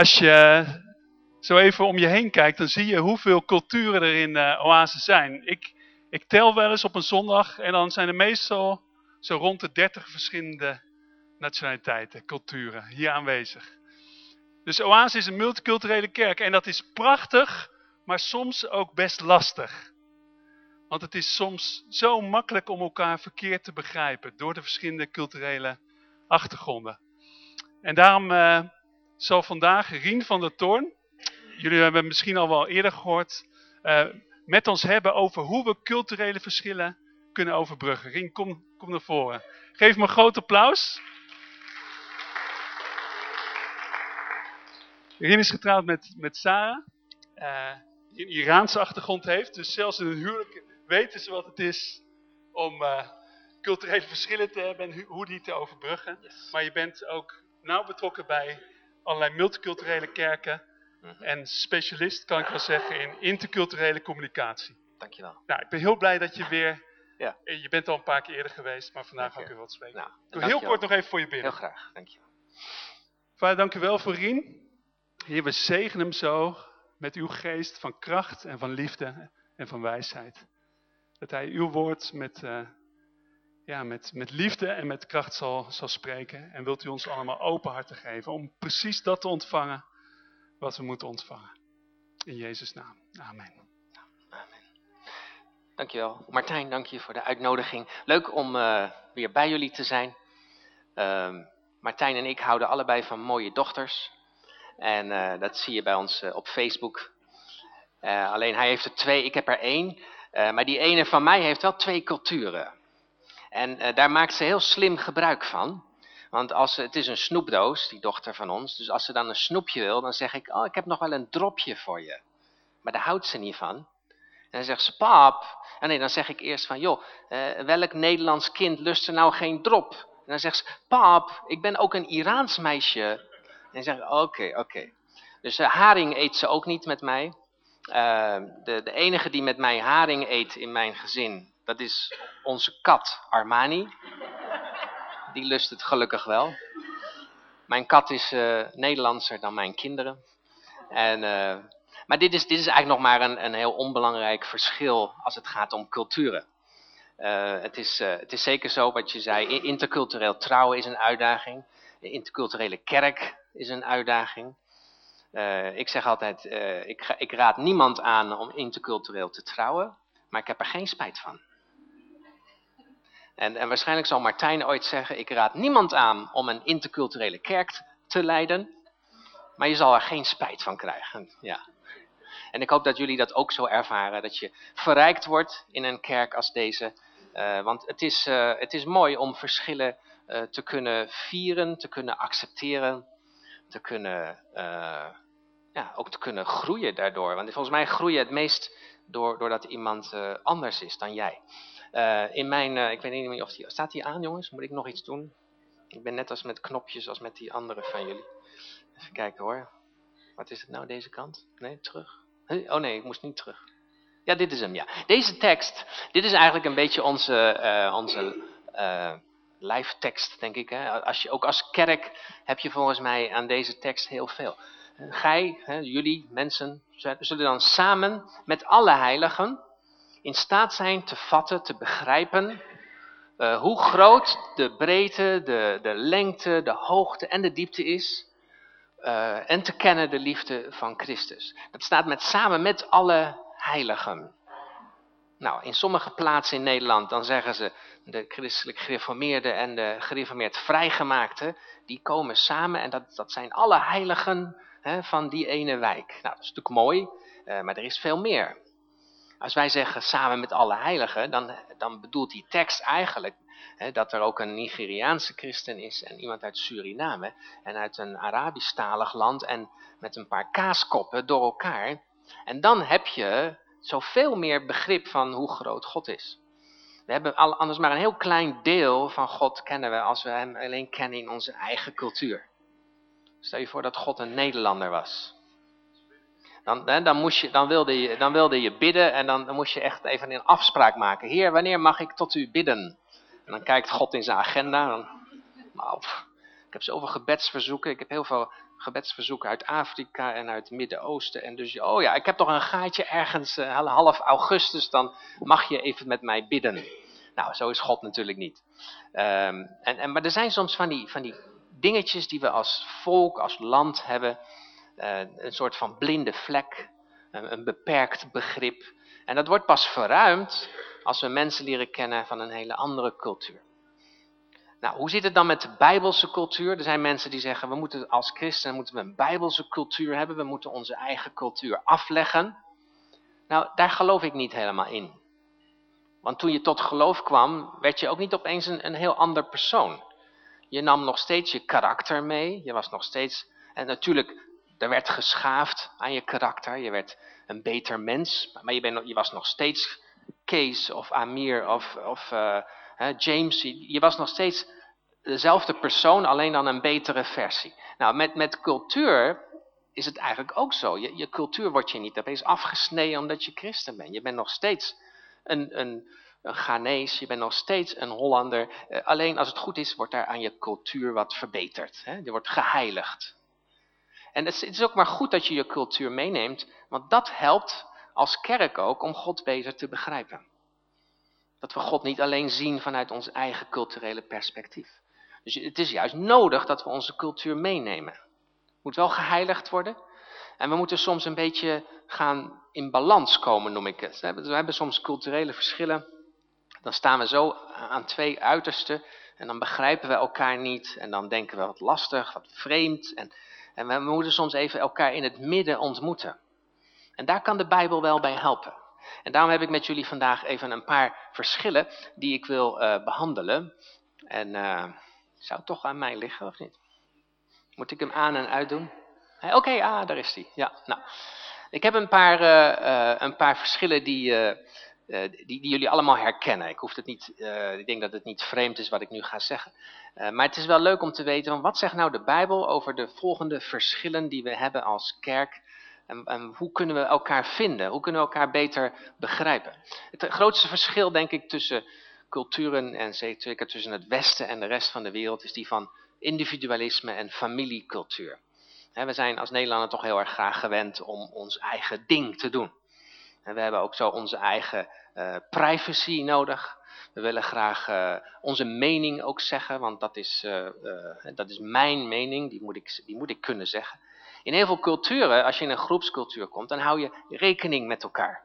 Als je zo even om je heen kijkt, dan zie je hoeveel culturen er in uh, Oase zijn. Ik, ik tel wel eens op een zondag en dan zijn er meestal zo rond de 30 verschillende nationaliteiten, culturen hier aanwezig. Dus Oase is een multiculturele kerk en dat is prachtig, maar soms ook best lastig. Want het is soms zo makkelijk om elkaar verkeerd te begrijpen door de verschillende culturele achtergronden. En daarom uh, zal vandaag Rien van der Toorn, jullie hebben misschien al wel eerder gehoord, uh, met ons hebben over hoe we culturele verschillen kunnen overbruggen. Rien, kom, kom naar voren. Geef me een groot applaus. Rien is getrouwd met, met Sarah, uh, die een Iraanse achtergrond heeft. Dus zelfs in een huwelijk weten ze wat het is om uh, culturele verschillen te hebben en hoe die te overbruggen. Yes. Maar je bent ook nauw betrokken bij allerlei multiculturele kerken. Mm -hmm. En specialist, kan ik wel zeggen, in interculturele communicatie. Dankjewel. Nou, ik ben heel blij dat je weer... Ja. Je bent al een paar keer eerder geweest, maar vandaag ook weer wat spreken. Nou, Doe heel kort nog even voor je binnen. Heel graag, dankjewel. Vader, dank u wel voor Rien. Heer, we zegenen hem zo met uw geest van kracht en van liefde en van wijsheid. Dat hij uw woord met, uh, ja, met, met liefde en met kracht zal, zal spreken. En wilt u ons allemaal open harten geven om precies dat te ontvangen wat we moeten ontvangen. In Jezus' naam. Amen. Amen. Dankjewel. Martijn, dank je voor de uitnodiging. Leuk om uh, weer bij jullie te zijn. Uh, Martijn en ik houden allebei van mooie dochters. En uh, dat zie je bij ons uh, op Facebook. Alleen hij heeft er twee, ik heb er één. maar die ene van mij heeft wel twee culturen. En daar maakt ze heel slim gebruik van. Want als ze, het is een snoepdoos, die dochter van ons. Dus als ze dan een snoepje wil, dan zeg ik, oh ik heb nog wel een dropje voor je. Maar daar houdt ze niet van. En dan zegt ze, pap. En nee, dan zeg ik eerst van, joh, welk Nederlands kind lust er nou geen drop? En dan zegt ze, pap, ik ben ook een Iraans meisje. En oké, okay, oké. Okay. Dus uh, haring eet ze ook niet met mij. De, de enige die met mij haring eet in mijn gezin, dat is onze kat Armani. Die lust het gelukkig wel. Mijn kat is uh, Nederlandser dan mijn kinderen. En, maar dit is, dit is eigenlijk nog maar een, een heel onbelangrijk verschil als het gaat om culturen. het, is, het is zeker zo wat je zei, intercultureel trouwen is een uitdaging. De interculturele kerk is een uitdaging. Ik zeg altijd, ik, ik, raad niemand aan om intercultureel te trouwen, maar ik heb er geen spijt van. En, en, waarschijnlijk zal Martijn ooit zeggen, ik raad niemand aan om een interculturele kerk te leiden, maar je zal er geen spijt van krijgen. Ja. En ik hoop dat jullie dat ook zo ervaren, dat je verrijkt wordt in een kerk als deze. Uh, want het is, het is mooi om verschillen te kunnen vieren, te kunnen accepteren te kunnen, ja, ook te kunnen groeien daardoor. Want volgens mij groei je het meest door, doordat iemand anders is dan jij. Uh, in mijn, ik weet niet meer of die, staat die aan jongens? Moet ik nog iets doen? Ik ben net als met knopjes als met die andere van jullie. Even kijken hoor. Wat is het nou deze kant? Nee, terug. Oh nee, ik moest niet terug. Ja, dit is hem, ja. Deze tekst, dit is eigenlijk een beetje onze, uh, onze uh, lijftekst, denk ik. Hè? Als je, ook als kerk heb je volgens mij aan deze tekst heel veel. Gij, hè, jullie, mensen, zullen dan samen met alle heiligen in staat zijn te vatten, te begrijpen... Uh, hoe groot de breedte, de, de lengte, de hoogte en de diepte is... Uh, en te kennen de liefde van Christus. Dat staat met, samen met alle heiligen. Nou, in sommige plaatsen in Nederland, dan zeggen ze de christelijk gereformeerden en de gereformeerd vrijgemaakten, die komen samen en dat, dat zijn alle heiligen hè, van die ene wijk. Nou, dat is natuurlijk mooi, uh, maar er is veel meer. Als wij zeggen samen met alle heiligen, dan, dan bedoelt die tekst eigenlijk hè, dat er ook een Nigeriaanse christen is en iemand uit Suriname en uit een Arabisch-talig land en met een paar kaaskoppen door elkaar. En dan heb je zoveel meer begrip van hoe groot God is. We hebben anders maar een heel klein deel van God kennen we als we hem alleen kennen in onze eigen cultuur. Stel je voor dat God een Nederlander was. Dan, wilde, je, bidden en dan, moest je echt even een afspraak maken. Heer, wanneer mag ik tot u bidden? En dan kijkt God in zijn agenda. Nou, ik heb zoveel gebedsverzoeken, ik heb heel veel gebedsverzoeken uit Afrika en uit het Midden-Oosten. En dus, oh ja, ik heb toch een gaatje ergens, uh, half augustus, dan mag je even met mij bidden. Nou, zo is God natuurlijk niet. Um, en, maar er zijn soms van die dingetjes die we als volk, als land hebben. Uh, een soort van blinde vlek, een, een beperkt begrip. En dat wordt pas verruimd als we mensen leren kennen van een hele andere cultuur. Nou, hoe zit het dan met de bijbelse cultuur? Er zijn mensen die zeggen, we moeten als christenen moeten we een bijbelse cultuur hebben. We moeten onze eigen cultuur afleggen. Nou, daar geloof ik niet helemaal in. Want toen je tot geloof kwam, werd je ook niet opeens een, een heel ander persoon. Je nam nog steeds je karakter mee. Je was nog steeds... En natuurlijk, er werd geschaafd aan je karakter. Je werd een beter mens. Maar je, je was nog steeds Kees of Amir of, of uh, James. Je was nog steeds dezelfde persoon, alleen dan een betere versie. Nou, met, met cultuur is het eigenlijk ook zo. Je, je cultuur wordt je niet opeens afgesneden omdat je christen bent. Je bent nog steeds een, een, een Ghanese, je bent nog steeds een Hollander. Uh, alleen als het goed is, wordt daar aan je cultuur wat verbeterd. Hè? Je wordt geheiligd. En het is ook maar goed dat je je cultuur meeneemt, want dat helpt als kerk ook om God beter te begrijpen. Dat we God niet alleen zien vanuit ons eigen culturele perspectief. Dus het is juist nodig dat we onze cultuur meenemen. Het moet wel geheiligd worden. En we moeten soms een beetje gaan in balans komen, noem ik het. We hebben soms culturele verschillen. Dan staan we zo aan twee uitersten. En dan begrijpen we elkaar niet. En dan denken we wat lastig, wat vreemd. En, en we moeten soms even elkaar in het midden ontmoeten. En daar kan de Bijbel wel bij helpen. En daarom heb ik met jullie vandaag even een paar verschillen die ik wil uh, behandelen. En uh, zou het toch aan mij liggen of niet? Moet ik hem aan en uit doen? Oké, okay, ah, daar is hij. Ja, nou. Ik heb een paar, een paar verschillen die, die, die, jullie allemaal herkennen. Ik, hoef het niet, ik denk dat het niet vreemd is wat ik nu ga zeggen. maar het is wel leuk om te weten, wat zegt nou de Bijbel over de volgende verschillen die we hebben als kerk en, en, hoe kunnen we elkaar vinden? Hoe kunnen we elkaar beter begrijpen? Het grootste verschil, denk ik, tussen culturen en zeker tussen het Westen en de rest van de wereld, is die van individualisme en familiecultuur. we zijn als Nederlander toch heel erg graag gewend om ons eigen ding te doen. En we hebben ook zo onze eigen uh, privacy nodig. We willen graag uh, onze mening ook zeggen, want dat is, uh, dat is mijn mening, die moet, ik, die moet ik kunnen zeggen. In heel veel culturen, als je in een groepscultuur komt, dan hou je rekening met elkaar.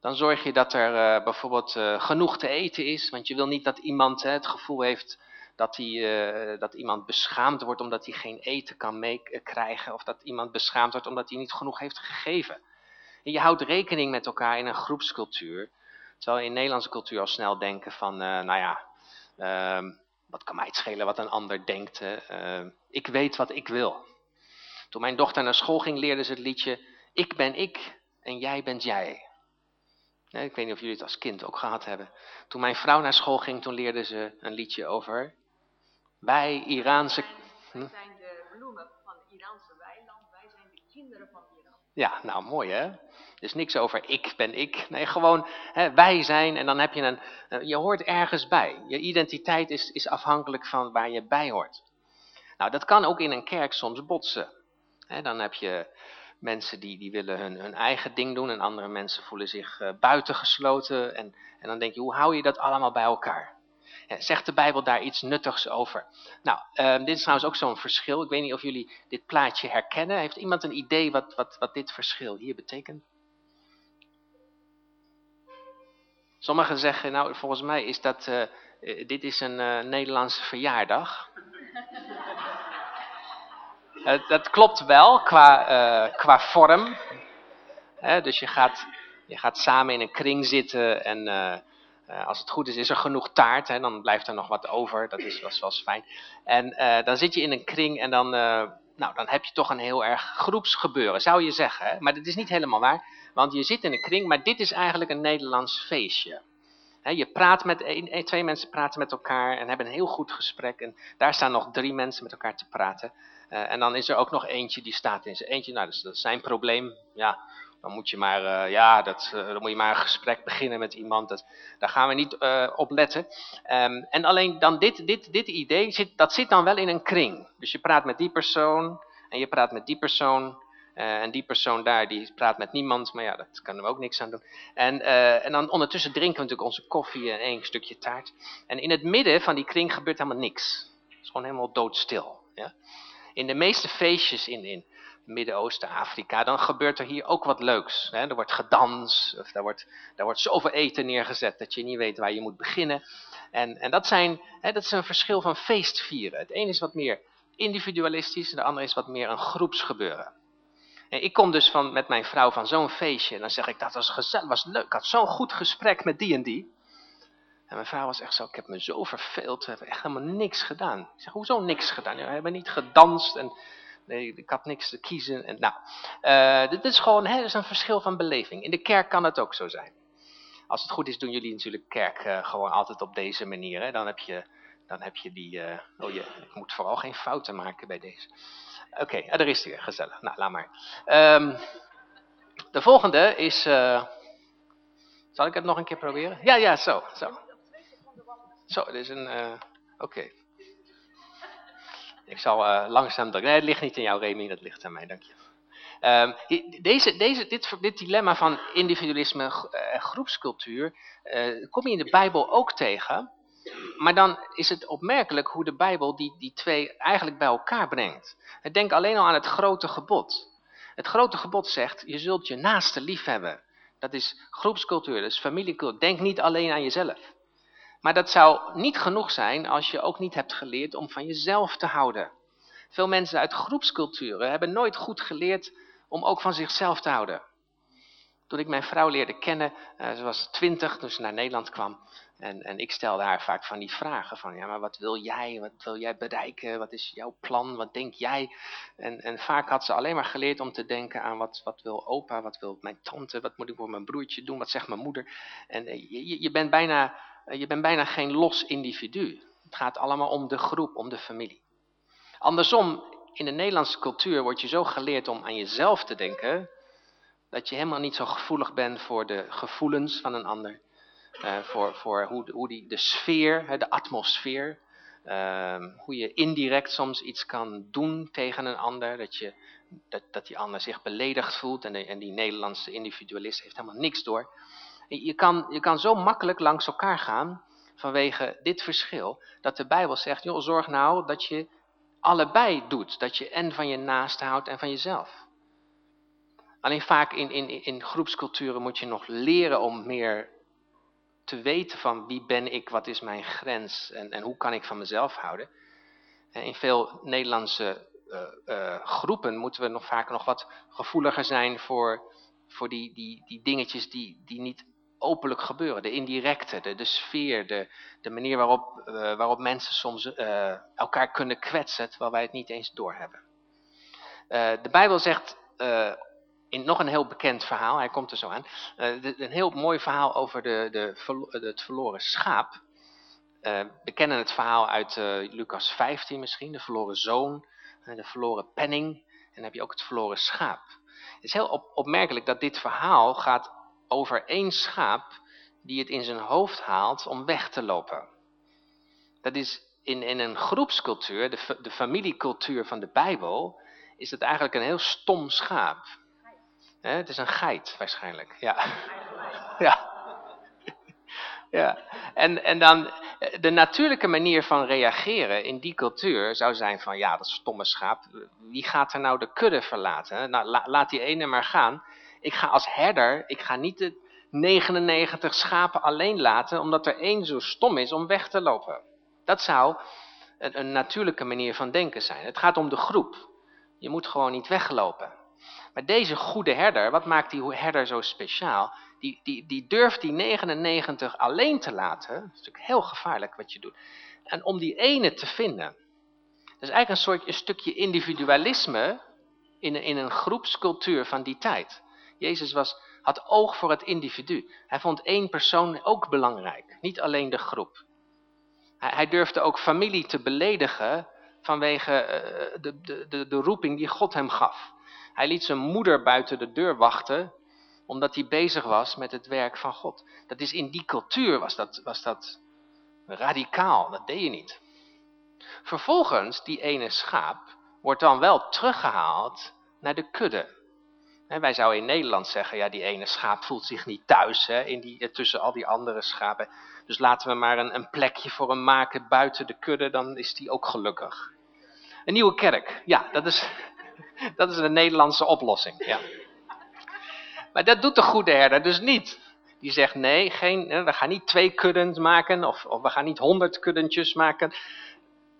Dan zorg je dat er bijvoorbeeld genoeg te eten is, want je wil niet dat iemand het gevoel heeft dat, uh, dat iemand beschaamd wordt omdat hij geen eten kan meekrijgen, of dat iemand beschaamd wordt omdat hij niet genoeg heeft gegeven. Je houdt rekening met elkaar in een groepscultuur, terwijl we in Nederlandse cultuur al snel denken van, nou ja, ehm, wat kan mij het schelen wat een ander denkt, ik weet wat ik wil. Toen mijn dochter naar school ging, leerde ze het liedje Ik ben ik en jij bent jij. ik weet niet of jullie het als kind ook gehad hebben. Toen mijn vrouw naar school ging, toen leerde ze een liedje over wij Iraanse... Wij zijn de bloemen van Iraanse weiland, wij zijn de kinderen van Iran. Ja, nou mooi hè. Dus niks over ik ben ik. Nee, gewoon hè, wij zijn en dan heb je een... Eh, je hoort ergens bij. Je identiteit is, is afhankelijk van waar je bij hoort. Nou, dat kan ook in een kerk soms botsen dan heb je mensen die, die willen hun, hun eigen ding doen en andere mensen voelen zich uh, buitengesloten. En, en dan denk je, hoe hou je dat allemaal bij elkaar? Ja, zegt de Bijbel daar iets nuttigs over? Nou, uh, dit is trouwens ook zo'n verschil. Ik weet niet of jullie dit plaatje herkennen. Heeft iemand een idee wat, wat, wat dit verschil hier betekent? Sommigen zeggen, nou volgens mij is dat, uh, dit is een Nederlandse verjaardag. Dat klopt wel qua, qua vorm. dus je gaat, je gaat samen in een kring zitten en uh, als het goed is, is er genoeg taart. Hè, dan blijft er nog wat over. Dat is, dat is wel fijn. En dan zit je in een kring en dan, nou, dan heb je toch een heel erg groepsgebeuren, zou je zeggen. Hè? Maar dat is niet helemaal waar. Want je zit in een kring, maar dit is eigenlijk een Nederlands feestje. je praat met twee mensen praten met elkaar en hebben een heel goed gesprek. En daar staan nog drie mensen met elkaar te praten. En dan is er ook nog eentje die staat in zijn eentje. Nou, dus dat is zijn probleem. Ja, dan moet je maar, uh, ja, dat, dan moet je maar een gesprek beginnen met iemand. Dat, daar gaan we niet op letten. Um, en alleen dan dit, dit, dit idee, zit, dat zit dan wel in een kring. Dus je praat met die persoon En je praat met die persoon eh, en die persoon daar, die praat met niemand, maar ja, dat kunnen we ook niks aan doen. En, eh, en dan ondertussen drinken we natuurlijk onze koffie en één stukje taart. En in het midden van die kring gebeurt helemaal niks. Het is gewoon helemaal doodstil. Ja? In de meeste feestjes in, in Midden-Oosten, Afrika, dan gebeurt er hier ook wat leuks. Hè? Er wordt gedanst, of daar wordt, daar wordt zoveel eten neergezet dat je niet weet waar je moet beginnen. En, en dat, zijn, hè, dat is een verschil van feestvieren. Het een is wat meer individualistisch en de ander is wat meer een groepsgebeuren. En ik kom dus van, met mijn vrouw van zo'n feestje en dan zeg ik, dat was gezellig, was leuk, ik had zo'n goed gesprek met die en die. En mijn vrouw was echt zo, ik heb me zo verveeld, we hebben echt helemaal niks gedaan. Ik zeg, hoezo niks gedaan? We hebben niet gedanst en nee, ik had niks te kiezen. En, nou, uh, dit is gewoon hè, is een verschil van beleving. In de kerk kan het ook zo zijn. Als het goed is, doen jullie natuurlijk kerk uh, gewoon altijd op deze manier. Hè? Dan heb je, dan heb je die, uh, oh je, ik moet vooral geen fouten maken bij deze. Oké, okay, daar is hij weer, gezellig. Nou, laat maar. Um, de volgende is, zal ik het nog een keer proberen? Ja, ja, zo, zo. Zo, dit is een, oké. Ik zal uh, langzaam. Nee, het ligt niet aan jou, Remy, dat ligt aan mij, dank je. Um, deze, deze, dit, dit dilemma van individualisme en groepscultuur uh, kom je in de Bijbel ook tegen. Maar dan is het opmerkelijk hoe de Bijbel die, die twee eigenlijk bij elkaar brengt. Denk alleen al aan het grote gebod. Het grote gebod zegt, je zult je naaste lief hebben. Dat is groepscultuur, dat is familiecultuur. Denk niet alleen aan jezelf. Maar dat zou niet genoeg zijn als je ook niet hebt geleerd om van jezelf te houden. Veel mensen uit groepsculturen hebben nooit goed geleerd om ook van zichzelf te houden. Toen ik mijn vrouw leerde kennen, uh, ze was twintig toen ze naar Nederland kwam. En, en ik stelde haar vaak van die vragen van, ja, maar wat wil jij? Wat wil jij bereiken? Wat is jouw plan? Wat denk jij? En, en vaak had ze alleen maar geleerd om te denken aan wat, wat wil opa? Wat wil mijn tante? Wat moet ik voor mijn broertje doen? Wat zegt mijn moeder? En eh, je, bent bijna, eh, je bent bijna geen los individu. Het gaat allemaal om de groep, om de familie. Andersom, in de Nederlandse cultuur word je zo geleerd om aan jezelf te denken dat je helemaal niet zo gevoelig bent voor de gevoelens van een ander. Uh, voor voor hoe, hoe die, de sfeer, de atmosfeer. Uh, hoe je indirect soms iets kan doen tegen een ander. Dat, je, dat, dat die ander zich beledigd voelt. En, en die Nederlandse individualist heeft helemaal niks door. Je kan, je kan zo makkelijk langs elkaar gaan vanwege dit verschil. Dat de Bijbel zegt, joh, zorg nou dat je allebei doet. Dat je en van je naast houdt en van jezelf. Alleen vaak in, in, in groepsculturen moet je nog leren om meer te weten van wie ben ik, wat is mijn grens en, en hoe kan ik van mezelf houden. En in veel Nederlandse uh, uh, groepen moeten we nog vaak nog wat gevoeliger zijn voor, voor die, die, die dingetjes die, die niet openlijk gebeuren. De indirecte, de, sfeer, de, de manier waarop, waarop mensen soms elkaar kunnen kwetsen terwijl wij het niet eens doorhebben. de Bijbel zegt nog een heel bekend verhaal, hij komt er zo aan. Uh, een heel mooi verhaal over de, de, het verloren schaap. Uh, we kennen het verhaal uit Lucas 15 misschien, de verloren zoon, de verloren penning. En dan heb je ook het verloren schaap. Het is heel op, opmerkelijk dat dit verhaal gaat over één schaap die het in zijn hoofd haalt om weg te lopen. Dat is in, in een groepscultuur, de, de familiecultuur van de Bijbel, is het eigenlijk een heel stom schaap het is een geit waarschijnlijk. Ja. Ja. Ja. En, en dan de natuurlijke manier van reageren in die cultuur zou zijn van ja, dat stomme schaap. Wie gaat er nou de kudde verlaten? Nou, laat die ene maar gaan. Ik ga als herder, ik ga niet de 99 schapen alleen laten omdat er één zo stom is om weg te lopen. Dat zou een natuurlijke manier van denken zijn. Het gaat om de groep. Je moet gewoon niet weglopen. Maar deze goede herder, wat maakt die herder zo speciaal? Die, die, die durft die 99 alleen te laten. Dat is natuurlijk heel gevaarlijk wat je doet. En om die ene te vinden. Dat is eigenlijk een soort een stukje individualisme in, in een groepscultuur van die tijd. Jezus was, had oog voor het individu. Hij vond één persoon ook belangrijk, niet alleen de groep. Hij, hij durfde ook familie te beledigen vanwege de, de, de, de roeping die God hem gaf. Hij liet zijn moeder buiten de deur wachten, omdat hij bezig was met het werk van God. Dat is in die cultuur was dat, was dat radicaal, dat deed je niet. Vervolgens, die ene schaap wordt dan wel teruggehaald naar de kudde. wij zouden in Nederland zeggen, ja die ene schaap voelt zich niet thuis hè, in die, tussen al die andere schapen. Dus laten we maar een, een plekje voor hem maken buiten de kudde, dan is die ook gelukkig. Een nieuwe kerk, ja, dat is, dat is een Nederlandse oplossing. Ja. Maar dat doet de goede herder dus niet. Die zegt nee, geen, we gaan niet twee kuddens maken of, of we gaan niet honderd kuddentjes maken.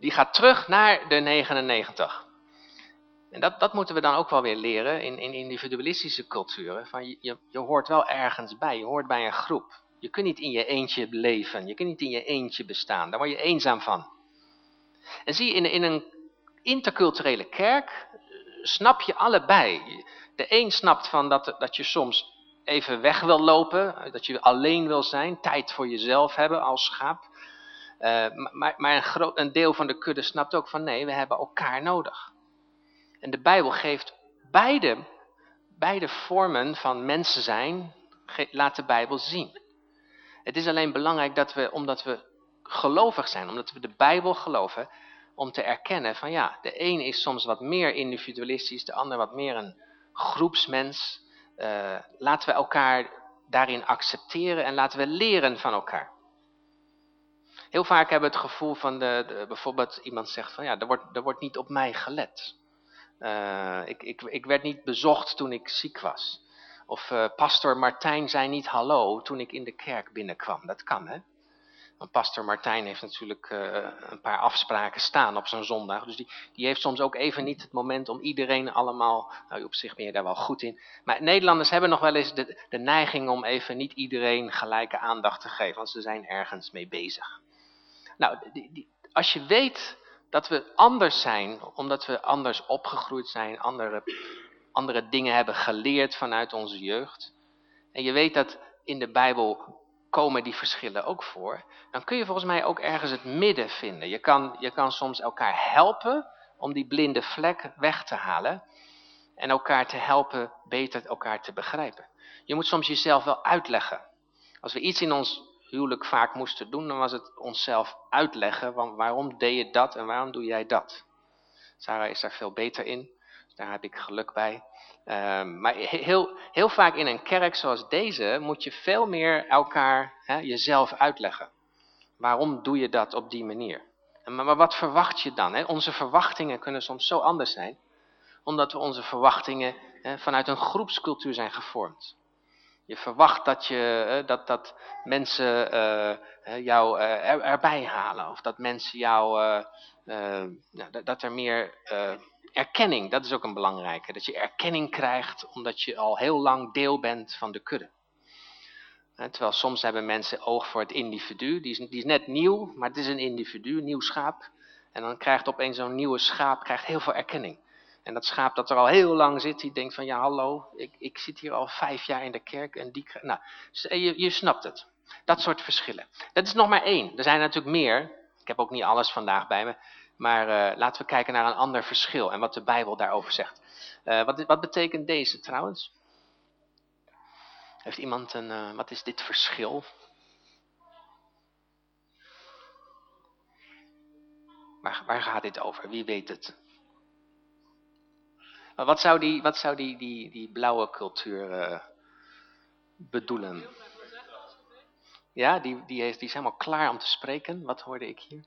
Die gaat terug naar de 99. En dat, dat moeten we dan ook wel weer leren in, in individualistische culturen. Van je, je, hoort wel ergens bij, je hoort bij een groep. Je kunt niet in je eentje leven, je kunt niet in je eentje bestaan. Daar word je eenzaam van. En zie je, in, in een interculturele kerk eh, snap je allebei. De een snapt van dat, dat je soms even weg wil lopen, dat je alleen wil zijn, tijd voor jezelf hebben als schaap. Uh, maar, maar een, groot, een deel van de kudde snapt ook van nee, we hebben elkaar nodig. En de Bijbel geeft beide, beide vormen van mensen zijn, laat de Bijbel zien. Het is alleen belangrijk dat we, omdat we gelovig zijn, omdat we de Bijbel geloven, om te erkennen van ja, de een is soms wat meer individualistisch, de ander wat meer een groepsmens. Uh, laten we elkaar daarin accepteren en laten we leren van elkaar. Heel vaak hebben we het gevoel van, de, bijvoorbeeld iemand zegt van ja, er wordt, er wordt niet op mij gelet. Uh, ik, ik, ik werd niet bezocht toen ik ziek was. Of uh, pastor Martijn zei niet hallo toen ik in de kerk binnenkwam. Dat kan hè. Want pastor Martijn heeft natuurlijk uh, een paar afspraken staan op zo'n zondag. Dus die, die heeft soms ook even niet het moment om iedereen allemaal... Nou, op zich ben je daar wel goed in. Maar Nederlanders hebben nog wel eens de, de neiging om even niet iedereen gelijke aandacht te geven. Want ze zijn ergens mee bezig. Nou, die, die, als je weet dat we anders zijn, omdat we anders opgegroeid zijn, andere, andere dingen hebben geleerd vanuit onze jeugd. En je weet dat in de Bijbel komen die verschillen ook voor. Dan kun je volgens mij ook ergens het midden vinden. Je kan, je kan soms elkaar helpen om die blinde vlek weg te halen. En elkaar te helpen beter elkaar te begrijpen. Je moet soms jezelf wel uitleggen. Als we iets in ons huwelijk vaak moesten doen, dan was het onszelf uitleggen, van waarom deed je dat en waarom doe jij dat. Sarah is daar veel beter in, daar heb ik geluk bij. Um, maar heel, heel vaak in een kerk zoals deze moet je veel meer elkaar hè, jezelf uitleggen. Waarom doe je dat op die manier? Maar, wat verwacht je dan? Hè? Onze verwachtingen kunnen soms zo anders zijn, omdat we onze verwachtingen hè, vanuit een groepscultuur zijn gevormd. Je verwacht dat, je, dat, dat mensen uh, jou er, erbij halen. Of dat mensen jou, dat, dat, er meer erkenning, dat is ook een belangrijke. Dat je erkenning krijgt omdat je al heel lang deel bent van de kudde. Terwijl soms hebben mensen oog voor het individu. Die is, die is net nieuw, maar het is een individu, een nieuw schaap. En dan krijgt opeens zo'n nieuwe schaap krijgt heel veel erkenning. En dat schaap dat er al heel lang zit, die denkt van ja hallo, ik, ik zit hier al vijf jaar in de kerk en die... Nou, je, je snapt het. Dat soort verschillen. Dat is nog maar één. Er zijn natuurlijk meer. Ik heb ook niet alles vandaag bij me. Maar uh, laten we kijken naar een ander verschil en wat de Bijbel daarover zegt. Uh, wat, wat, betekent deze trouwens? Heeft iemand een, uh, wat is dit verschil? Waar, waar gaat dit over? Wie weet het? Wat zou die, wat zou die, die, die blauwe cultuur bedoelen? Ja, die, die, heeft, die is helemaal klaar om te spreken. Wat hoorde ik hier?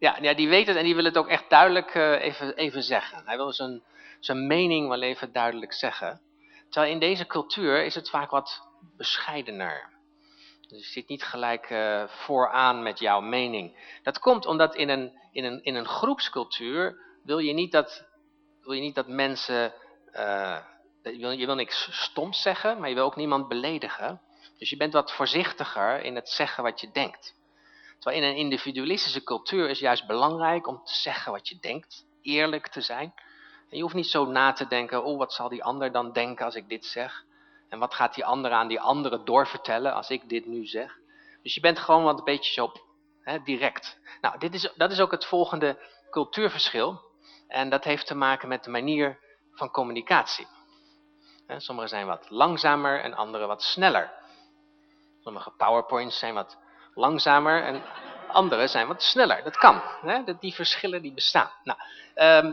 Ja, ja, die weet het en die wil het ook echt duidelijk uh, even, even zeggen. Hij wil zijn, zijn mening wel even duidelijk zeggen. Terwijl in deze cultuur is het vaak wat bescheidener. Dus je zit niet gelijk uh, vooraan met jouw mening. Dat komt omdat in een, in een, in een groepscultuur wil je niet dat, wil je niet dat mensen... Uh, je, wil, je wil niks stoms zeggen, maar je wil ook niemand beledigen. Dus je bent wat voorzichtiger in het zeggen wat je denkt. Terwijl in een individualistische cultuur is juist belangrijk om te zeggen wat je denkt, eerlijk te zijn. En je hoeft niet zo na te denken, oh wat zal die ander dan denken als ik dit zeg? En wat gaat die ander aan die andere doorvertellen als ik dit nu zeg? Dus je bent gewoon wat een beetje zo hè, direct. Nou, dit is, dat is ook het volgende cultuurverschil. En dat heeft te maken met de manier van communicatie. Sommige zijn wat langzamer en andere wat sneller. Sommige powerpoints zijn wat langzamer en Anderen zijn wat sneller. Dat kan. Hè? Dat Die verschillen die bestaan. Nou, ehm,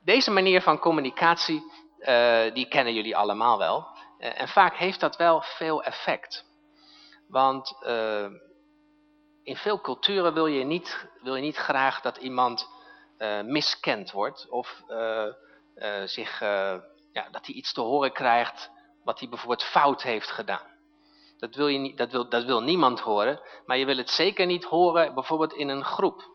deze manier van communicatie, eh, die kennen jullie allemaal wel. Eh, en vaak heeft dat wel veel effect. Want eh, in veel culturen wil je niet, wil je niet graag dat iemand eh, miskend wordt. Of zich, ja, dat hij iets te horen krijgt wat hij bijvoorbeeld fout heeft gedaan. Dat wil, je niet, dat, wil, dat wil niemand horen, maar je wil het zeker niet horen bijvoorbeeld in een groep.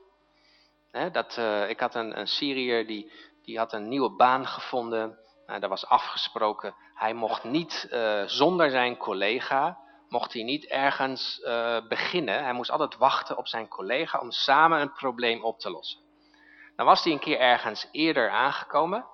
Dat, eh, ik had een, een Syriër die, die had een nieuwe baan gevonden. Nou, dat was afgesproken. Hij mocht niet eh, zonder zijn collega, mocht hij niet ergens beginnen. Hij moest altijd wachten op zijn collega om samen een probleem op te lossen. Dan was hij een keer ergens eerder aangekomen.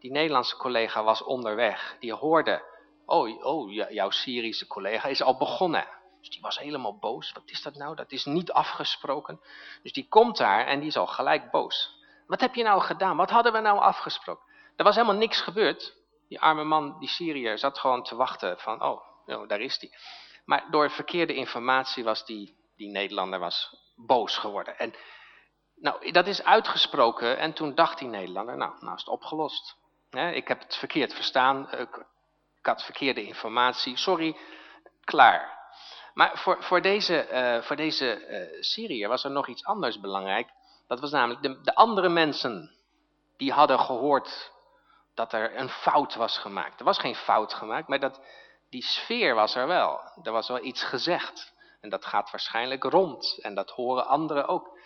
Die Nederlandse collega was onderweg. Die hoorde, oh, oh jouw Syrische collega is al begonnen. Dus die was helemaal boos. Wat is dat nou? Dat is niet afgesproken. Dus die komt daar en die is al gelijk boos. Wat heb je nou gedaan? Wat hadden we nou afgesproken? Er was helemaal niks gebeurd. Die arme man, die Syriër, zat gewoon te wachten van, oh, daar is die. Maar door verkeerde informatie was die, die Nederlander was boos geworden. En nou, dat is uitgesproken en toen dacht die Nederlander, nou, nou is het opgelost. Ik heb het verkeerd verstaan, ik, had verkeerde informatie, sorry, klaar. Maar voor, voor deze, eh voor deze eh, Syriër was er nog iets anders belangrijk. Dat was namelijk de, de andere mensen die hadden gehoord dat er een fout was gemaakt. Er was geen fout gemaakt, maar dat, die sfeer was er wel. Er was wel iets gezegd. En dat gaat waarschijnlijk rond. En dat horen anderen ook.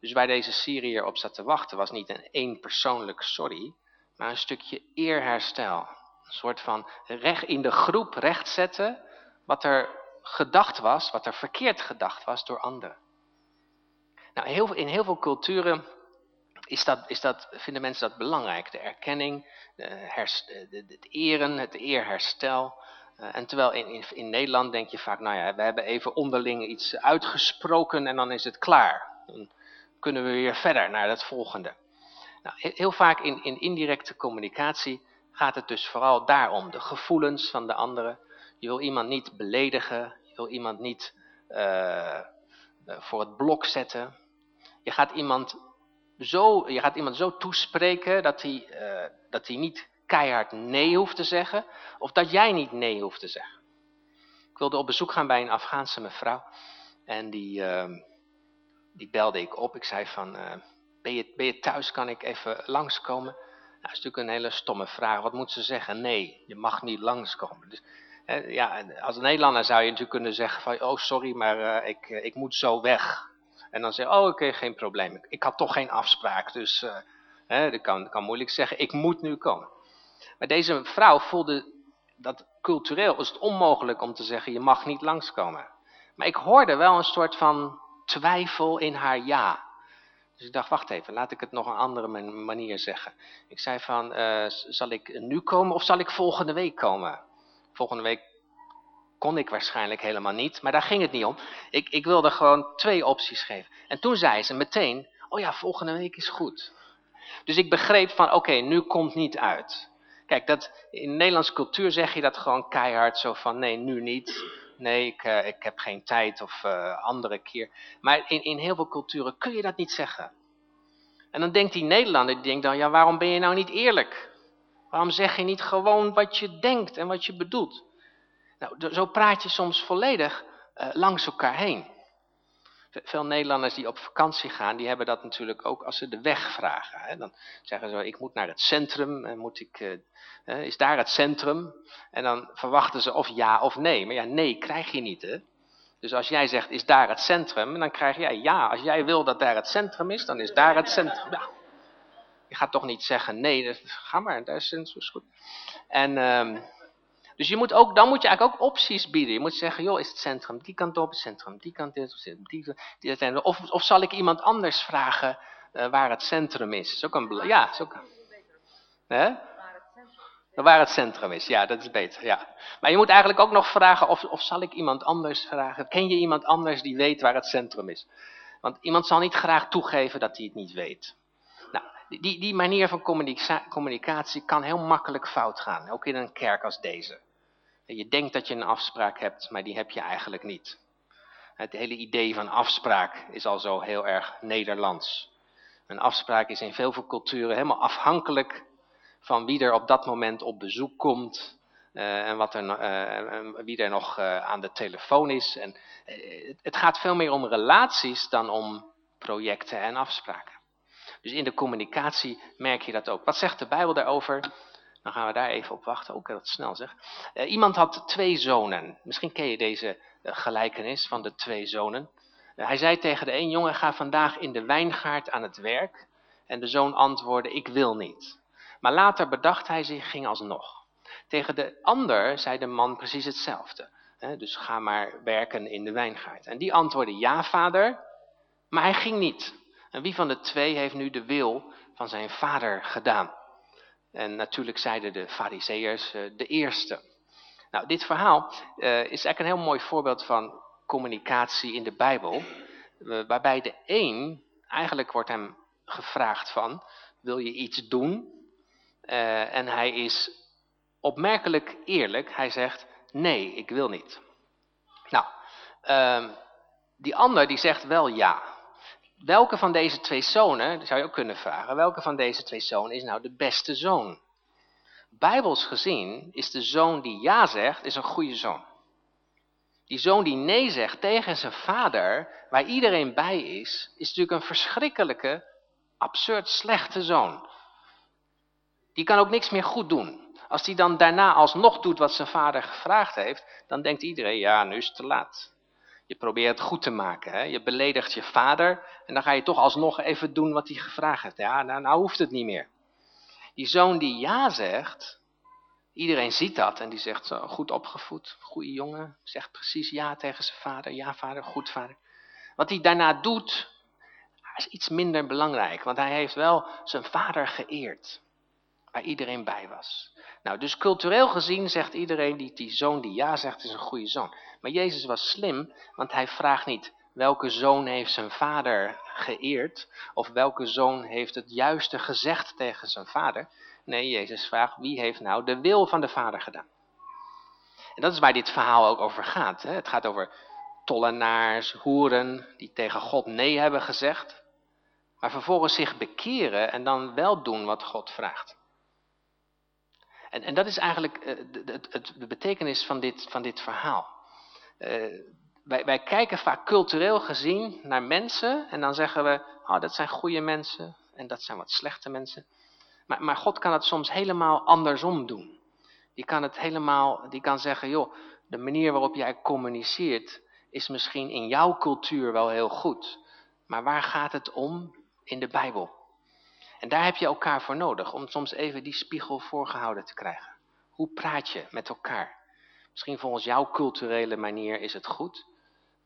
Dus waar deze Syriër op zat te wachten was niet een één persoonlijk sorry, maar een stukje eerherstel. Een soort van recht in de groep rechtzetten wat er gedacht was, wat er verkeerd gedacht was door anderen. Nou, heel, in heel veel culturen is dat, is dat, vinden mensen dat belangrijk. De erkenning, het eren, het eerherstel. Uh, en terwijl in, in, in Nederland denk je vaak, nou ja, we hebben even onderling iets uitgesproken en dan is het klaar. Dan kunnen we weer verder naar het volgende. Nou, heel vaak in, in indirecte communicatie gaat het dus vooral daarom. De gevoelens van de anderen. Je wil iemand niet beledigen. Je wil iemand niet uh, voor het blok zetten. Je gaat iemand zo, je gaat iemand zo toespreken dat hij, uh, dat hij niet keihard nee hoeft te zeggen. Of dat jij niet nee hoeft te zeggen. Ik wilde op bezoek gaan bij een Afghaanse mevrouw. En die, die belde ik op. Ik zei van, ben, je, ben je thuis? Kan ik even langskomen? Nou, dat is natuurlijk een hele stomme vraag. Wat moet ze zeggen? Nee, je mag niet langskomen. Dus, uh, ja, als Nederlander zou je natuurlijk kunnen zeggen van, oh sorry, maar uh, ik, ik moet zo weg. En dan zeg je, oh oké, geen probleem. Ik, ik, had toch geen afspraak, dus uh, hè, dat kan, kan moeilijk zeggen, ik moet nu komen. Maar deze vrouw voelde dat cultureel is het onmogelijk om te zeggen, je mag niet langskomen. Maar ik hoorde wel een soort van twijfel in haar ja. Dus ik dacht, wacht even, laat ik het nog een andere manier zeggen. Ik zei van, uh, zal ik nu komen of zal ik volgende week komen? Volgende week kon ik waarschijnlijk helemaal niet, maar daar ging het niet om. Ik, ik wilde gewoon twee opties geven. En toen zei ze meteen, oh ja, volgende week is goed. Dus ik begreep van, oké, nu komt niet uit. Kijk, dat, in de Nederlandse cultuur zeg je dat gewoon keihard zo van, nee, nu niet. Nee, ik, uh, ik heb geen tijd of uh, andere keer. Maar in, in heel veel culturen kun je dat niet zeggen. En dan denkt die Nederlander, die denkt dan, ja, waarom ben je nou niet eerlijk? Waarom zeg je niet gewoon wat je denkt en wat je bedoelt? Nou, zo praat je soms volledig uh, langs elkaar heen. Veel Nederlanders die op vakantie gaan, die hebben dat natuurlijk ook als ze de weg vragen. Hè. Dan zeggen ze, ik moet naar het centrum, moet ik, uh, is daar het centrum? En dan verwachten ze of ja of nee. Maar ja, nee krijg je niet. Hè? Dus als jij zegt, is daar het centrum? Dan krijg jij ja. Als jij wil dat daar het centrum is, dan is daar het centrum. Ja. Je gaat toch niet zeggen, nee, dus, ga maar, daar is het goed. En... Um, dus je moet ook, dan moet je eigenlijk ook opties bieden. Je moet zeggen, joh, is het centrum, die kant op het centrum, die kant op. Die, die, of, of zal ik iemand anders vragen uh, waar het centrum is? is ook een, ja, is ook, hè? Waar het centrum is, ja, dat is beter, ja. Maar je moet eigenlijk ook nog vragen, of, of zal ik iemand anders vragen? Ken je iemand anders die weet waar het centrum is? Want iemand zal niet graag toegeven dat hij het niet weet. Die, die manier van communica communicatie kan heel makkelijk fout gaan, ook in een kerk als deze. Je denkt dat je een afspraak hebt, maar die heb je eigenlijk niet. Het hele idee van afspraak is al zo heel erg Nederlands. Een afspraak is in veel, culturen helemaal afhankelijk van wie er op dat moment op bezoek komt. Uh, en wat er, uh, wie er nog uh, aan de telefoon is. En, het gaat veel meer om relaties dan om projecten en afspraken. Dus in de communicatie merk je dat ook. Wat zegt de Bijbel daarover? Dan gaan we daar even op wachten. Ook dat snel zeg. iemand had twee zonen. Misschien ken je deze gelijkenis van de twee zonen. hij zei tegen de een jongen, ga vandaag in de wijngaard aan het werk. En de zoon antwoordde, ik wil niet. Maar later bedacht hij zich, ging alsnog. Tegen de ander zei de man precies hetzelfde. Dus ga maar werken in de wijngaard. En die antwoordde, ja vader, maar hij ging niet. En wie van de twee heeft nu de wil van zijn vader gedaan? En natuurlijk zeiden de fariseërs eh, de eerste. Nou, dit verhaal uh, is eigenlijk een heel mooi voorbeeld van communicatie in de Bijbel. waarbij de een, eigenlijk wordt hem gevraagd van, wil je iets doen? En hij is opmerkelijk eerlijk. Hij zegt, nee, ik wil niet. Nou, uh, die ander die zegt wel ja. Welke van deze twee zonen, zou je ook kunnen vragen, welke van deze twee zonen is nou de beste zoon? Bijbels gezien is de zoon die ja zegt, is een goede zoon. Die zoon die nee zegt tegen zijn vader, waar iedereen bij is, is natuurlijk een verschrikkelijke, absurd slechte zoon. Die kan ook niks meer goed doen. Als hij dan daarna alsnog doet wat zijn vader gevraagd heeft, dan denkt iedereen, ja, nu is het te laat. Je probeert het goed te maken. Hè? Je beledigt je vader en dan ga je toch alsnog even doen wat hij gevraagd heeft. Ja, nou, nou hoeft het niet meer. Die zoon die ja zegt, iedereen ziet dat en die zegt, zo, goed opgevoed, goede jongen, zegt precies ja tegen zijn vader. Ja vader, goed vader. Wat hij daarna doet, is iets minder belangrijk, want hij heeft wel zijn vader geëerd waar iedereen bij was. Nou, dus cultureel gezien zegt iedereen, die, die zoon die ja zegt, is een goede zoon. Maar Jezus was slim, want hij vraagt niet welke zoon heeft zijn vader geëerd, of welke zoon heeft het juiste gezegd tegen zijn vader. Nee, Jezus vraagt, wie heeft nou de wil van de vader gedaan? En dat is waar dit verhaal ook over gaat. Hè? Het gaat over tollenaars, hoeren, die tegen God nee hebben gezegd, maar vervolgens zich bekeren en dan wel doen wat God vraagt. En, en dat is eigenlijk de, de, de, betekenis van dit, van dit verhaal. Uh, wij, wij kijken vaak cultureel gezien naar mensen en dan zeggen we, oh, dat zijn goede mensen en dat zijn wat slechte mensen. Maar, maar God kan het soms helemaal andersom doen. Die kan het helemaal, die kan zeggen, joh, de manier waarop jij communiceert is misschien in jouw cultuur wel heel goed. Maar waar gaat het om in de Bijbel? En daar heb je elkaar voor nodig, om soms even die spiegel voorgehouden te krijgen. Hoe praat je met elkaar? Misschien volgens jouw culturele manier is het goed,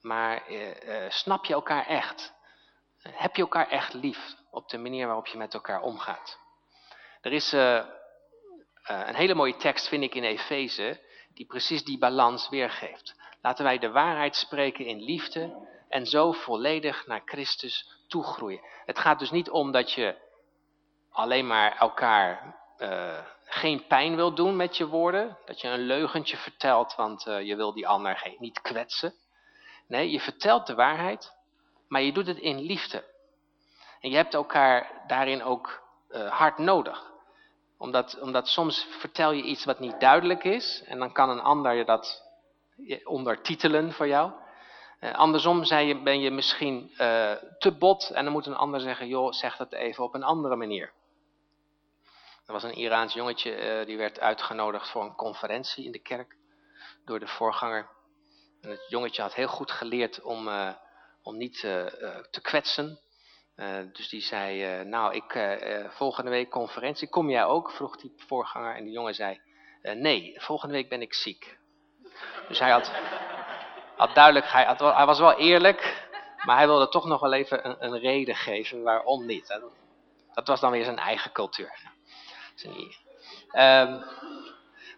maar eh, eh, snap je elkaar echt? Heb je elkaar echt lief op de manier waarop je met elkaar omgaat? Er is uh, een hele mooie tekst, vind ik, in Efeze, die precies die balans weergeeft. Laten wij de waarheid spreken in liefde en zo volledig naar Christus toegroeien. Het gaat dus niet om dat je alleen maar elkaar uh, geen pijn wil doen met je woorden. Dat je een leugentje vertelt, want uh, je wil die ander niet kwetsen. Nee, je vertelt de waarheid, maar je doet het in liefde. En je hebt elkaar daarin ook uh, hard nodig. Omdat, omdat soms vertel je iets wat niet duidelijk is. En dan kan een ander je dat ondertitelen voor jou. Uh, andersom ben je misschien te bot en dan moet een ander zeggen, joh, zeg dat even op een andere manier. Er was een Iraans jongetje, uh, die werd uitgenodigd voor een conferentie in de kerk door de voorganger. En het jongetje had heel goed geleerd om, uh, om niet uh, te kwetsen. dus die zei, nou, ik, volgende week conferentie, kom jij ook? Vroeg die voorganger en die jongen zei, nee, volgende week ben ik ziek. Dus hij had, had duidelijk, hij was wel eerlijk, maar hij wilde toch nog wel even een, een reden geven waarom niet. Dat was dan weer zijn eigen cultuur.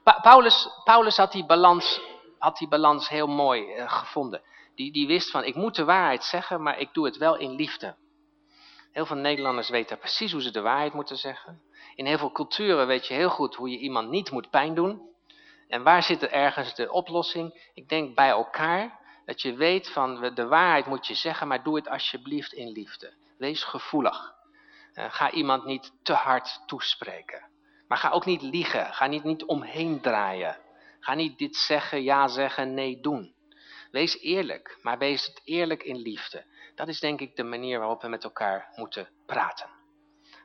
Pa Paulus, Paulus had, die balans, had die balans heel mooi uh, gevonden. Die, die wist van, ik moet de waarheid zeggen, maar ik doe het wel in liefde. Heel veel Nederlanders weten precies hoe ze de waarheid moeten zeggen. In heel veel culturen weet je heel goed hoe je iemand niet moet pijn doen. En waar zit er ergens de oplossing? Ik denk bij elkaar Dat je weet van de waarheid moet je zeggen, maar doe het alsjeblieft in liefde. Wees gevoelig. Uh, ga iemand niet te hard toespreken. Maar ga ook niet liegen. Ga niet, niet omheen draaien. Ga niet dit zeggen, ja zeggen, nee doen. Wees eerlijk, maar wees het eerlijk in liefde. Dat is denk ik de manier waarop we met elkaar moeten praten.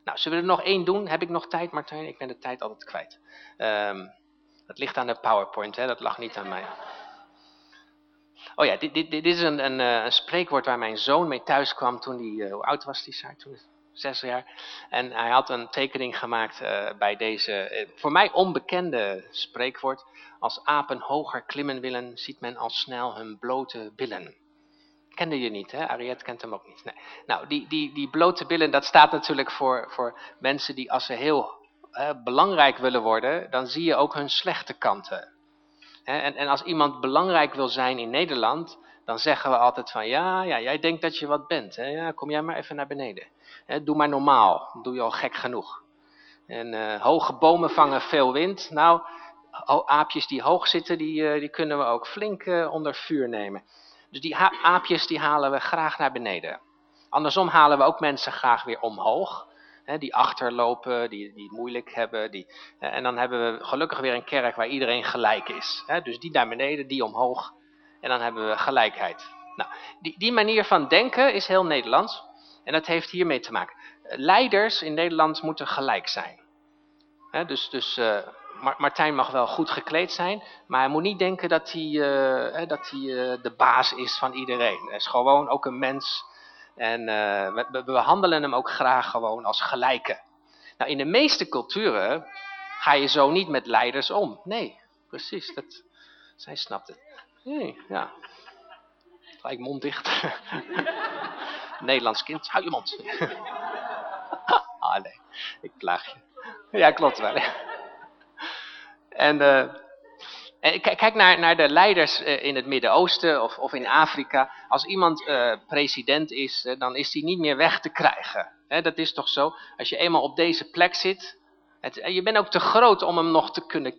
Nou, zullen we er nog één doen? Heb ik nog tijd, Martijn? Ik ben de tijd altijd kwijt. Um, dat ligt aan de PowerPoint, hè? dat lag niet aan mij. Oh ja, dit, dit, dit is een, een, eh, een, spreekwoord waar mijn zoon mee thuis kwam toen hij, uh, hoe oud was hij? Toen, zes jaar. En hij had een tekening gemaakt uh, bij deze, voor mij onbekende spreekwoord. Als apen hoger klimmen willen, ziet men al snel hun blote billen. Kende je niet, hè? Ariette kent hem ook niet. Nou, die, die, die blote billen, dat staat natuurlijk voor, voor mensen die als ze heel belangrijk willen worden, dan zie je ook hun slechte kanten. En, en als iemand belangrijk wil zijn in Nederland, dan zeggen we altijd van ja, ja jij denkt dat je wat bent. Hè? Ja, kom jij maar even naar beneden. Doe maar normaal, doe je al gek genoeg. En uh, hoge bomen vangen veel wind. Nou, aapjes die hoog zitten, die, uh, die kunnen we ook flink uh, onder vuur nemen. Dus die aapjes die halen we graag naar beneden. Andersom halen we ook mensen graag weer omhoog. Hè, die achterlopen, die, die moeilijk hebben. Die, en dan hebben we gelukkig weer een kerk waar iedereen gelijk is. Hè, dus die naar beneden, die omhoog. En dan hebben we gelijkheid. Nou, die, die manier van denken is heel Nederlands. En dat heeft hiermee te maken. Leiders in Nederland moeten gelijk zijn. Dus dus uh, Martijn mag wel goed gekleed zijn, maar hij moet niet denken dat hij, uh, dat hij uh, de baas is van iedereen. Hij is gewoon ook een mens en we, we, behandelen hem ook graag gewoon als gelijke. Nou, in de meeste culturen ga je zo niet met leiders om. Nee, precies. Dat, zij snapt het. Nee, ja. Gelijk mond dicht. Nederlands kind, hou je mond. ik klaag je. Ja, klopt wel. En uh, kijk naar, naar de leiders eh, in het Midden-Oosten of, of in Afrika. Als iemand uh, president is, dan is die niet meer weg te krijgen. dat is toch zo? Als je eenmaal op deze plek zit, het, je bent ook te groot om hem nog te kunnen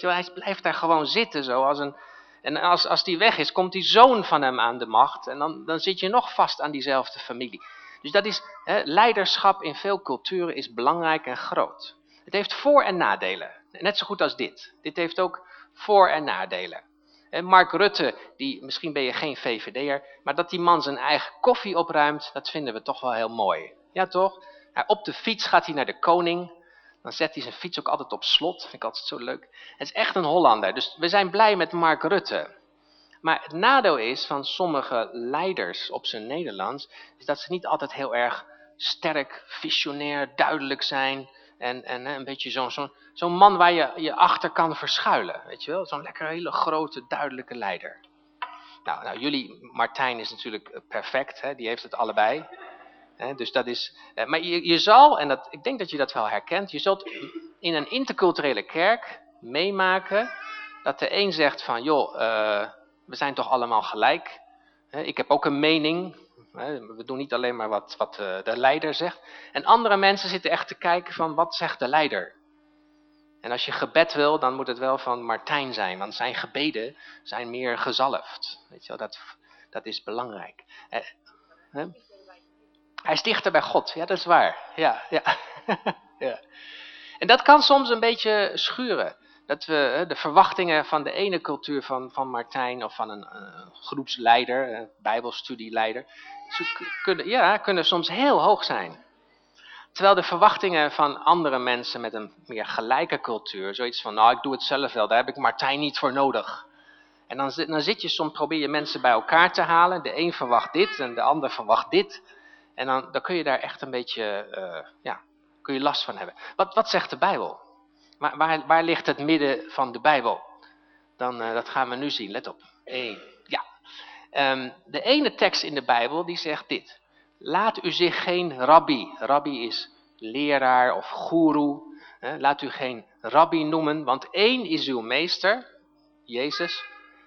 wel? Hij blijft daar gewoon zitten zo als een... En als, als die weg is, komt die zoon van hem aan de macht. En dan, dan zit je nog vast aan diezelfde familie. Dus dat is, leiderschap in veel culturen is belangrijk en groot. Het heeft voor- en nadelen. Net zo goed als dit. Dit heeft ook voor- en nadelen. En Mark Rutte, die, misschien ben je geen VVD'er, maar dat die man zijn eigen koffie opruimt, dat vinden we toch wel heel mooi. Ja toch? op de fiets gaat hij naar de koning, dan zet hij zijn fiets ook altijd op slot, vind ik altijd zo leuk. Het is echt een Hollander, dus we zijn blij met Mark Rutte. Maar het nadeel is van sommige leiders op zijn Nederlands, is dat ze niet altijd heel erg sterk, visionair, duidelijk zijn. En, en een beetje zo'n zo, zo man waar je je achter kan verschuilen. Weet je wel? Zo'n lekker hele grote, duidelijke leider. Nou, nou jullie, Martijn is natuurlijk eh, perfect. Hè? Die heeft het allebei. Dus dat is, eh, maar je, je zal, en dat, ik denk dat je dat wel herkent. Je zult in een interculturele kerk meemaken dat de een zegt van, joh, uh, we zijn toch allemaal gelijk. Ik heb ook een mening, we doen niet alleen maar wat, wat eh, de leider zegt. En andere mensen zitten echt te kijken van wat zegt de leider. En als je gebed wil, dan moet het wel van Martijn zijn. Want zijn gebeden zijn meer gezalfd. Weet je wel, dat, dat is belangrijk. Eh, Hij is dichter bij God. Ja, dat is waar. Ja, ja. ja. En dat kan soms een beetje schuren. Dat we de verwachtingen van de ene cultuur van, van Martijn of van een uh, groepsleider, een bijbelstudieleider, ze kunnen, ja, kunnen soms heel hoog zijn. Terwijl de verwachtingen van andere mensen met een meer gelijke cultuur, zoiets van, nou ik doe het zelf wel, daar heb ik Martijn niet voor nodig. En dan, dan zit je soms, probeer je mensen bij elkaar te halen. De een verwacht dit en de ander verwacht dit. En dan, dan kun je daar echt een beetje, uh, ja, kun je last van hebben. Wat, wat zegt de Bijbel? Waar, waar, waar ligt het midden van de Bijbel? Dan, uh, dat gaan we nu zien, let op. Eén. Um, de ene tekst in de Bijbel die zegt dit. Laat u zich geen rabbi, rabbi is leraar of hè, laat u geen rabbi noemen, want één is uw meester, Jezus,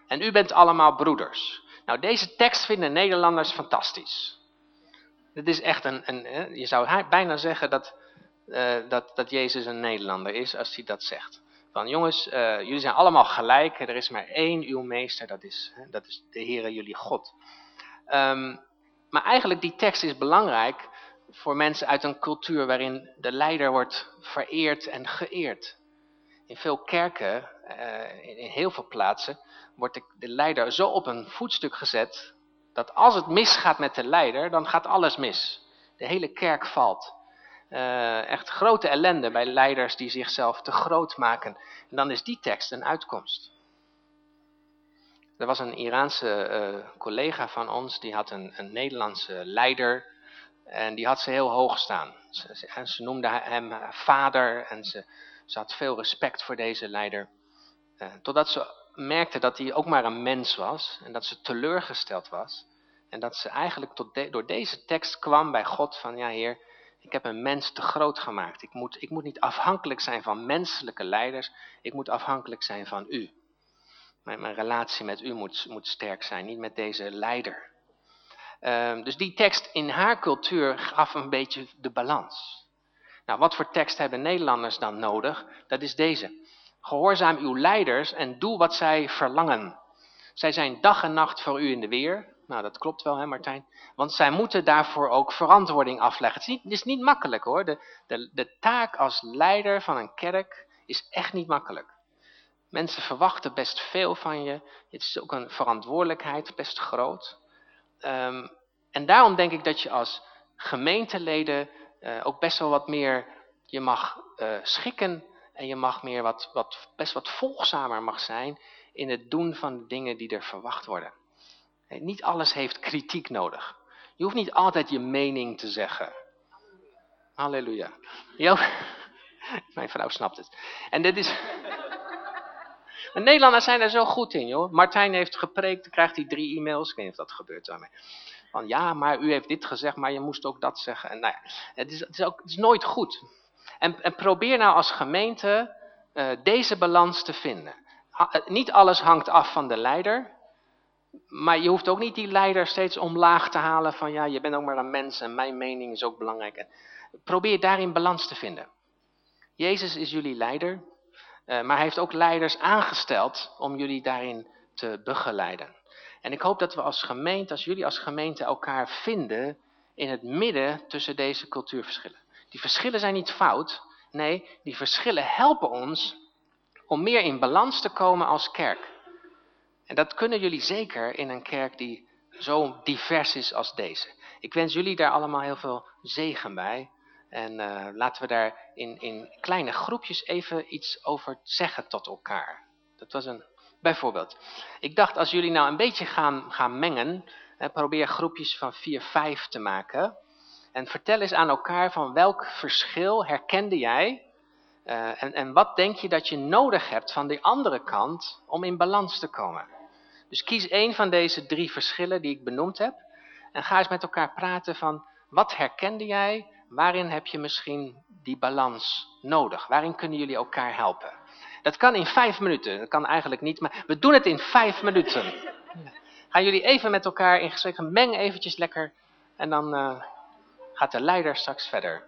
en u bent allemaal broeders. Nou, deze tekst vinden Nederlanders fantastisch. Het is echt een, een, je zou bijna zeggen dat, uh, dat, dat Jezus een Nederlander is als hij dat zegt. Van jongens, uh, jullie zijn allemaal gelijk. Er is maar één uw meester, dat is, dat is de Heere jullie God. Um, maar eigenlijk die tekst is belangrijk voor mensen uit een cultuur waarin de leider wordt vereerd en geëerd. In veel kerken, uh, in, heel veel plaatsen, wordt de leider zo op een voetstuk gezet, dat als het misgaat met de leider, dan gaat alles mis. De hele kerk valt. Uh, echt grote ellende bij leiders die zichzelf te groot maken. En dan is die tekst een uitkomst. Er was een Iraanse uh, collega van ons, die had een, een, Nederlandse leider. En die had ze heel hoog staan. Ze, en ze noemde hem vader en ze, had veel respect voor deze leider. Uh, totdat ze merkte dat hij ook maar een mens was en dat ze teleurgesteld was. En dat ze eigenlijk tot door deze tekst kwam bij God van, ja heer, ik heb een mens te groot gemaakt. Ik moet, ik moet niet afhankelijk zijn van menselijke leiders, ik moet afhankelijk zijn van u. Mijn, mijn relatie met u moet, moet sterk zijn, niet met deze leider. Um, dus die tekst in haar cultuur gaf een beetje de balans. Nou, wat voor tekst hebben Nederlanders dan nodig? Dat is deze. Gehoorzaam uw leiders en doe wat zij verlangen. Zij zijn dag en nacht voor u in de weer. Nou, dat klopt wel, hè Martijn? Want zij moeten daarvoor ook verantwoording afleggen. Het is niet, makkelijk hoor. De, de, de taak als leider van een kerk is echt niet makkelijk. Mensen verwachten best veel van je. Het is ook een verantwoordelijkheid, best groot. Um, en daarom denk ik dat je als gemeenteleden uh, ook best wel wat meer je mag uh, schikken en je mag meer wat, wat, best wat volgzamer mag zijn in het doen van de dingen die er verwacht worden. Niet alles heeft kritiek nodig. Je hoeft niet altijd je mening te zeggen. Halleluja. Jo, mijn vrouw snapt het. En dit is... De Nederlanders zijn er zo goed in, joh. Martijn heeft gepreekt, dan krijgt hij drie e-mails. Ik weet niet of dat gebeurt daarmee. Van ja, maar u heeft dit gezegd, maar je moest ook dat zeggen. En nou ja, het is, het is, ook, het is nooit goed. En, en probeer nou als gemeente uh, deze balans te vinden. Eh, niet alles hangt af van de leider. Maar je hoeft ook niet die leider steeds omlaag te halen van ja, je bent ook maar een mens en mijn mening is ook belangrijk. Probeer daarin balans te vinden. Jezus is jullie leider, uh, maar hij heeft ook leiders aangesteld om jullie daarin te begeleiden. En ik hoop dat we als gemeente, als jullie als gemeente elkaar vinden in het midden tussen deze cultuurverschillen. Die verschillen zijn niet fout. Nee, die verschillen helpen ons om meer in balans te komen als kerk. En dat kunnen jullie zeker in een kerk die zo divers is als deze. Ik wens jullie daar allemaal heel veel zegen bij. En uh, laten we daar in, in kleine groepjes even iets over zeggen tot elkaar. Dat was een bijvoorbeeld. Ik dacht als jullie nou een beetje gaan, gaan mengen, hè, probeer groepjes van 4, 5 te maken. En vertel eens aan elkaar van welk verschil herkende jij uh, en, en wat denk je dat je nodig hebt van die andere kant om in balans te komen. Dus kies één van deze drie verschillen die ik benoemd heb. En ga eens met elkaar praten van wat herkende jij, waarin heb je misschien die balans nodig. Waarin kunnen jullie elkaar helpen. Dat kan in vijf minuten, dat kan eigenlijk niet, maar we doen het in vijf minuten. Gaan jullie even met elkaar in gesprek, meng eventjes lekker en dan uh, gaat de leider straks verder.